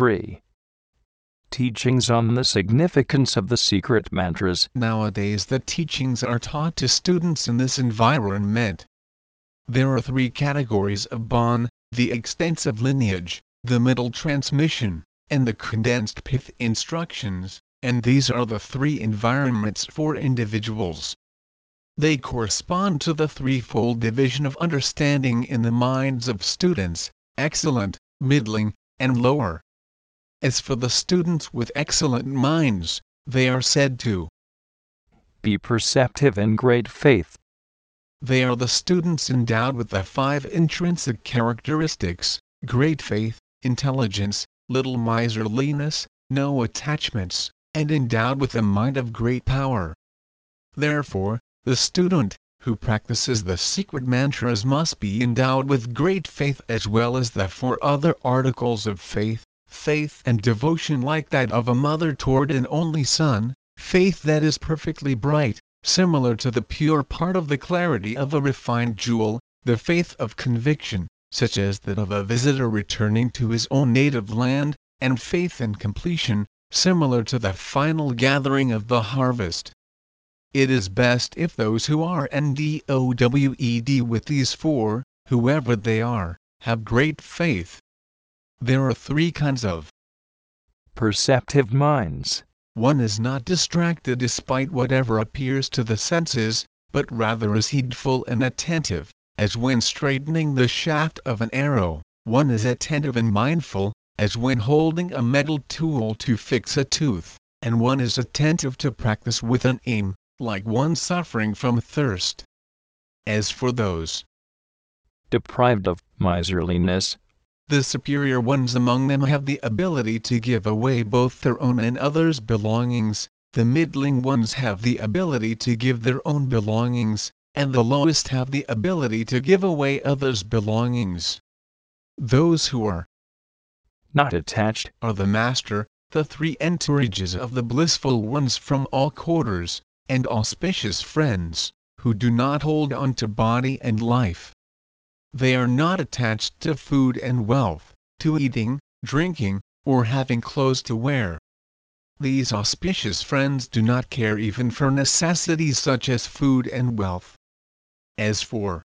3. Teachings on the significance of the secret mantras. Nowadays, the teachings are taught to students in this environment. There are three categories of Bon the extensive lineage, the middle transmission, and the condensed pith instructions, and these are the three environments for individuals. They correspond to the threefold division of understanding in the minds of students excellent, middling, and lower. As for the students with excellent minds, they are said to be perceptive and great faith. They are the students endowed with the five intrinsic characteristics great faith, intelligence, little miserliness, no attachments, and endowed with a mind of great power. Therefore, the student who practices the secret mantras must be endowed with great faith as well as the four other articles of faith, faith and devotion like that of a mother toward an only son, faith that is perfectly bright, similar to the pure part of the clarity of a refined jewel, the faith of conviction, such as that of a visitor returning to his own native land, and faith in completion, similar to the final gathering of the harvest. It is best if those who are NDOWED with these four, whoever they are, have great faith. There are three kinds of perceptive minds. One is not distracted despite whatever appears to the senses, but rather is heedful and attentive, as when straightening the shaft of an arrow. One is attentive and mindful, as when holding a metal tool to fix a tooth, and one is attentive to practice with an aim, like one suffering from thirst. As for those deprived of miserliness, the superior ones among them have the ability to give away both their own and others' belongings, the middling ones have the ability to give their own belongings, and the lowest have the ability to give away others' belongings. Those who are not attached are the master, the three entourages of the blissful ones from all quarters, and auspicious friends, who do not hold on to body and life. They are not attached to food and wealth, to eating, drinking, or having clothes to wear. These auspicious friends do not care even for necessities such as food and wealth. As for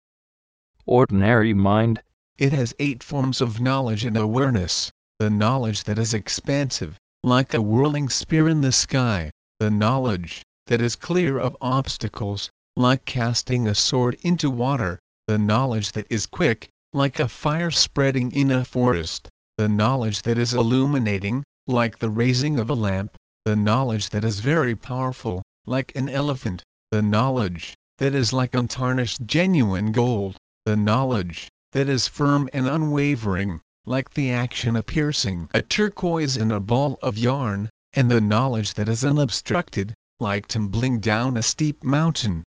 ordinary mind, it has eight forms of knowledge and awareness the knowledge that is expansive, like a whirling spear in the sky, the knowledge that is clear of obstacles, like casting a sword into water, the knowledge that is quick, like a fire spreading in a forest, the knowledge that is illuminating, like the raising of a lamp, the knowledge that is very powerful, like an elephant, the knowledge that is like untarnished genuine gold, the knowledge that is firm and unwavering, like the action of piercing a turquoise in a ball of yarn, and the knowledge that is unobstructed, like tumbling down a steep mountain.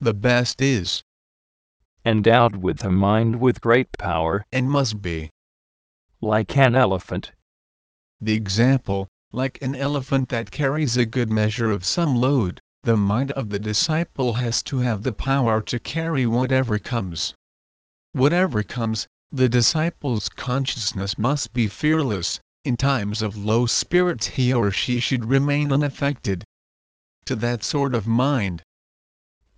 The best is endowed with a mind with great power, and must be like an elephant. The example, like an elephant that carries a good measure of some load, the mind of the disciple has to have the power to carry whatever comes. Whatever comes, the disciple's consciousness must be fearless, in times of low spirits he or she should remain unaffected, to that sort of mind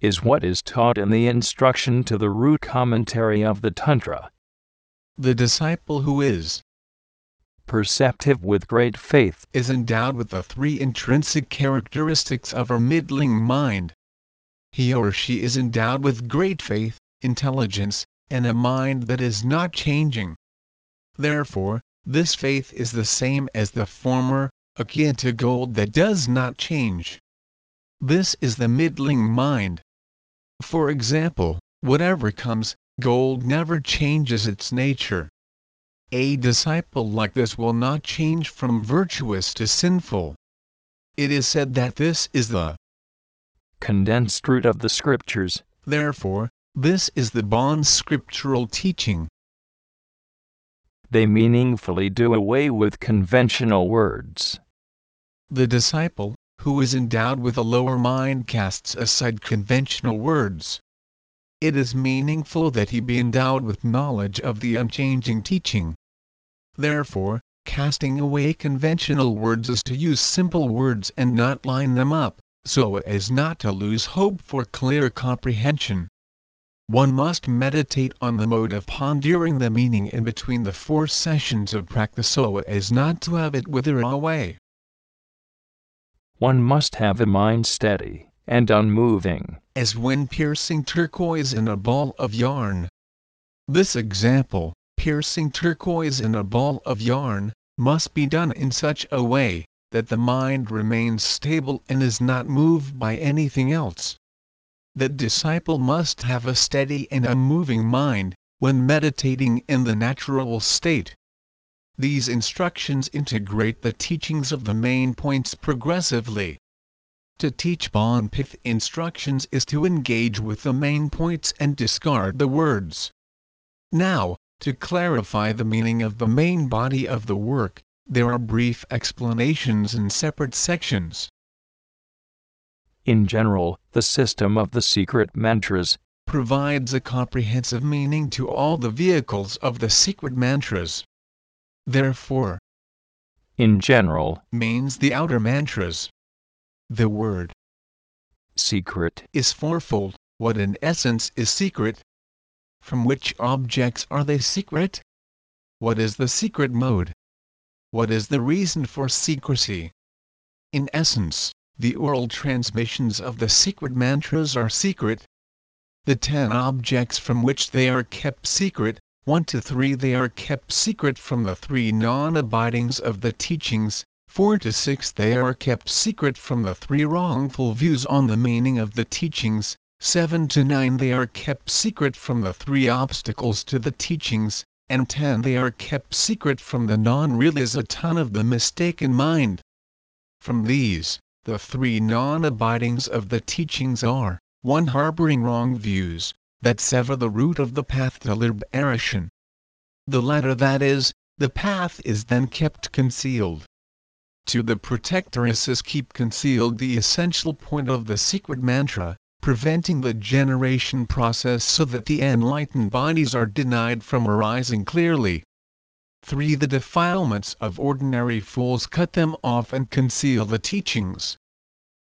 is what is taught in the instruction to the root commentary of the Tantra. The disciple who is perceptive with great faith is endowed with the three intrinsic characteristics of a middling mind. He or she is endowed with great faith, intelligence, and a mind that is not changing. Therefore, this faith is the same as the former, akin to gold that does not change. This is the middling mind. For example, whatever comes, gold never changes its nature. A disciple like this will not change from virtuous to sinful. It is said that this is the condensed root of the scriptures. Therefore, this is the Bon scriptural teaching. They meaningfully do away with conventional words. The disciple, who is endowed with a lower mind casts aside conventional words. It is meaningful that he be endowed with knowledge of the unchanging teaching. Therefore, casting away conventional words is to use simple words and not line them up, so as not to lose hope for clear comprehension. One must meditate on the mode of pondering the meaning in between the four sessions of practice so as not to have it wither away. One must have a mind steady and unmoving, as when piercing turquoise in a ball of yarn. This example, piercing turquoise in a ball of yarn, must be done in such a way that the mind remains stable and is not moved by anything else. The disciple must have a steady and unmoving mind when meditating in the natural state. These instructions integrate the teachings of the main points progressively. To teach Bonpith instructions is to engage with the main points and discard the words. Now, to clarify the meaning of the main body of the work, there are brief explanations in separate sections. In general, the system of the secret mantras provides a comprehensive meaning to all the vehicles of the secret mantras. Therefore, in general means the outer mantras. The word secret is fourfold. What in essence is secret? From which objects are they secret? What is the secret mode? What is the reason for secrecy? In essence, the oral transmissions of the secret mantras are secret. The ten objects from which they are kept secret, 1 to 3 they are kept secret from the three non-abidings of the teachings, 4 to 6 they are kept secret from the three wrongful views on the meaning of the teachings, 7 to 9 they are kept secret from the three obstacles to the teachings, and 10 they are kept secret from the non-realization of the mistaken mind. From these, the three non-abidings of the teachings are, 1. Harboring wrong views, that sever the root of the path to liberation. The latter that is, the path is then kept concealed. To The protectoresses keep concealed the essential point of the secret mantra, preventing the generation process so that the enlightened bodies are denied from arising clearly. 3. The defilements of ordinary fools cut them off and conceal the teachings.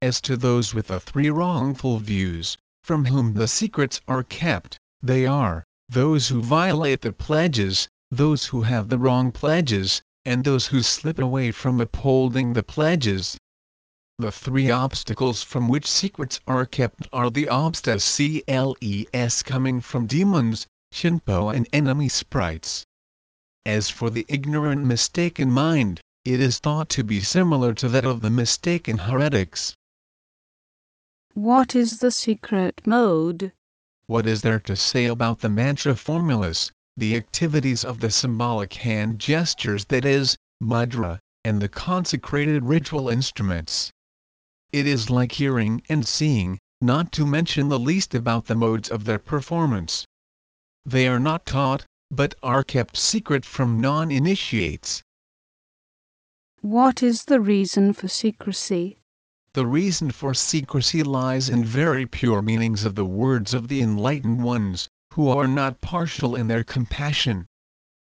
As to those with the three wrongful views, from whom the secrets are kept, they are those who violate the pledges, those who have the wrong pledges, and those who slip away from upholding the pledges. The three obstacles from which secrets are kept are the obstacles C L E S coming from demons, Shinpo and enemy sprites. As for the ignorant mistaken mind, it is thought to be similar to that of the mistaken heretics. What is the secret mode? What is there to say about the mantra formulas, the activities of the symbolic hand gestures that is, mudra, and the consecrated ritual instruments? It is like hearing and seeing, not to mention the least about the modes of their performance. They are not taught, but are kept secret from non-initiates. What is the reason for secrecy? The reason for secrecy lies in very pure meanings of the words of the enlightened ones, who are not partial in their compassion.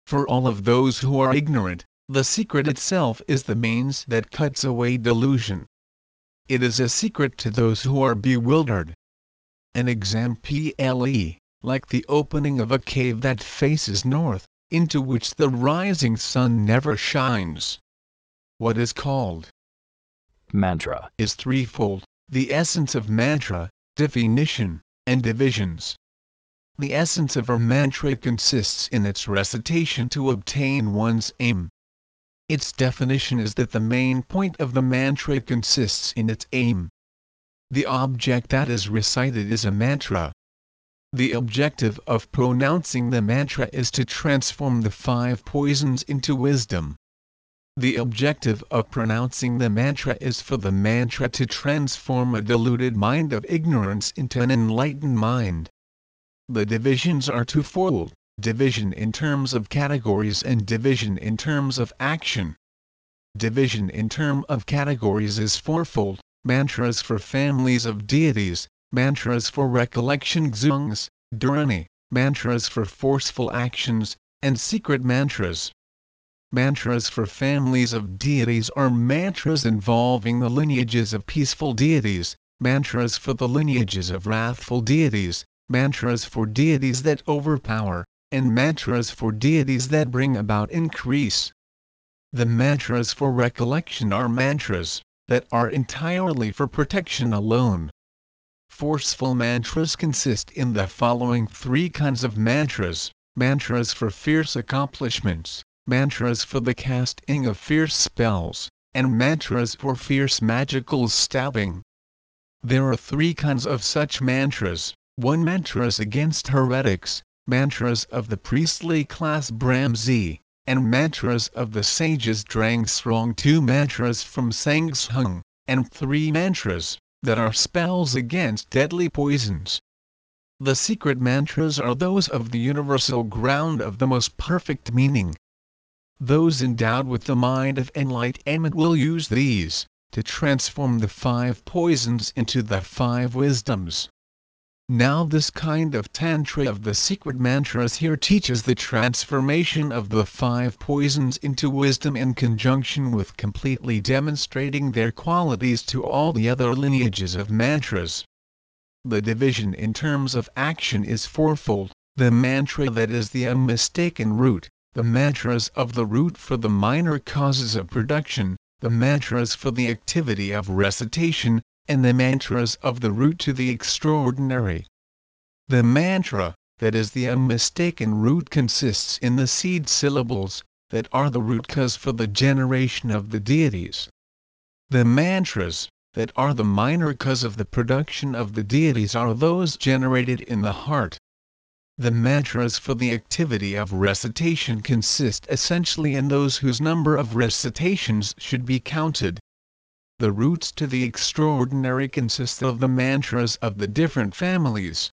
For all of those who are ignorant, the secret itself is the means that cuts away delusion. It is a secret to those who are bewildered. An example like the opening of a cave that faces north, into which the rising sun never shines. What is called mantra is threefold the essence of mantra, definition, and divisions. The essence of a mantra consists in its recitation to obtain one's aim. Its definition is that the main point of the mantra consists in its aim. The object that is recited is a mantra, the objective of pronouncing the mantra is to transform the five poisons into wisdom. The objective of pronouncing the mantra is for the mantra to transform a deluded mind of ignorance into an enlightened mind. The divisions are twofold division in terms of categories and division in terms of action. Division in terms of categories is fourfold mantras for families of deities, mantras for recollection dzungs, dharani, mantras for forceful actions, and secret mantras. Mantras for families of deities are mantras involving the lineages of peaceful deities, mantras for the lineages of wrathful deities, mantras for deities that overpower, and mantras for deities that bring about increase. The mantras for recollection are mantras that are entirely for protection alone. Forceful mantras consist in the following three kinds of mantras mantras for fierce accomplishments, mantras for the casting of fierce spells, and mantras for fierce magical stabbing. There are three kinds of such mantras one mantras against heretics, mantras of the priestly class Brahmzi, and mantras of the sages Drang Srong two mantras from Zhang Zhung, and three mantras that are spells against deadly poisons. The secret mantras are those of the universal ground of the most perfect meaning. Those endowed with the mind of enlightenment will use these to transform the five poisons into the five wisdoms. Now this kind of tantra of the secret mantras here teaches the transformation of the five poisons into wisdom in conjunction with completely demonstrating their qualities to all the other lineages of mantras. The division in terms of action is fourfold, the mantra that is the unmistaken root, the mantras of the root for the minor causes of production, the mantras for the activity of recitation, and the mantras of the root to the extraordinary. The mantra, that is the unmistaken root consists in the seed syllables, that are the root cause for the generation of the deities. The mantras, that are the minor cause of the production of the deities are those generated in the heart. The mantras for the activity of recitation consist essentially in those whose number of recitations should be counted. The roots to the extraordinary consist of the mantras of the different families.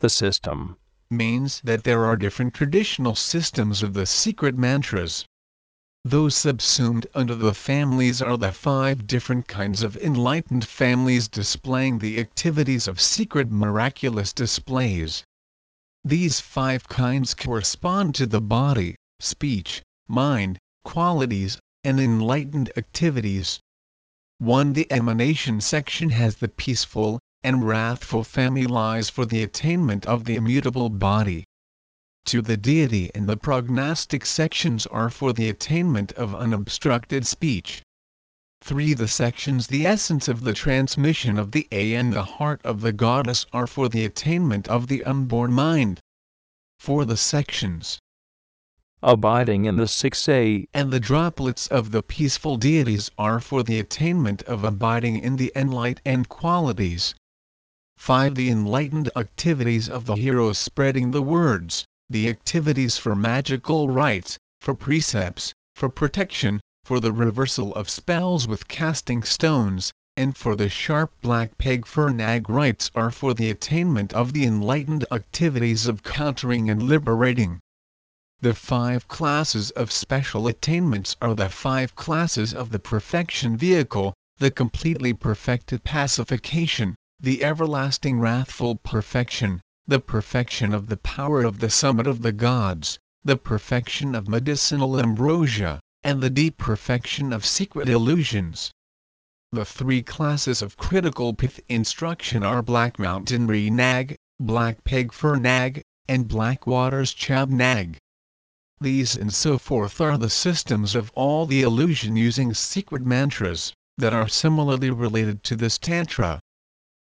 The system means that there are different traditional systems of the secret mantras. Those subsumed under the families are the five different kinds of enlightened families displaying the activities of secret miraculous displays. These five kinds correspond to the body, speech, mind, qualities, and enlightened activities. 1. The emanation section has the peaceful and wrathful families for the attainment of the immutable body. 2. The deity and the prognostic sections are for the attainment of unobstructed speech. 3. The sections the essence of the transmission of the A and the heart of the goddess are for the attainment of the unborn mind. 4. The sections abiding in the 6A, and the droplets of the peaceful deities are for the attainment of abiding in the enlightened qualities. 5. The enlightened activities of the heroes spreading the words, the activities for magical rites, for precepts, for protection, for the reversal of spells with casting stones, and for the sharp black peg for nag rites are for the attainment of the enlightened activities of countering and liberating. The five classes of special attainments are the five classes of the perfection vehicle, the completely perfected pacification, the everlasting wrathful perfection, the perfection of the power of the summit of the gods, the perfection of medicinal ambrosia, and the deep perfection of secret illusions. The three classes of critical pith instruction are Black Mountain Ri Nag, Black Peg Phur Nag, and Black Waters Chab Nag. These and so forth are the systems of all the illusion using secret mantras, that are similarly related to this Tantra.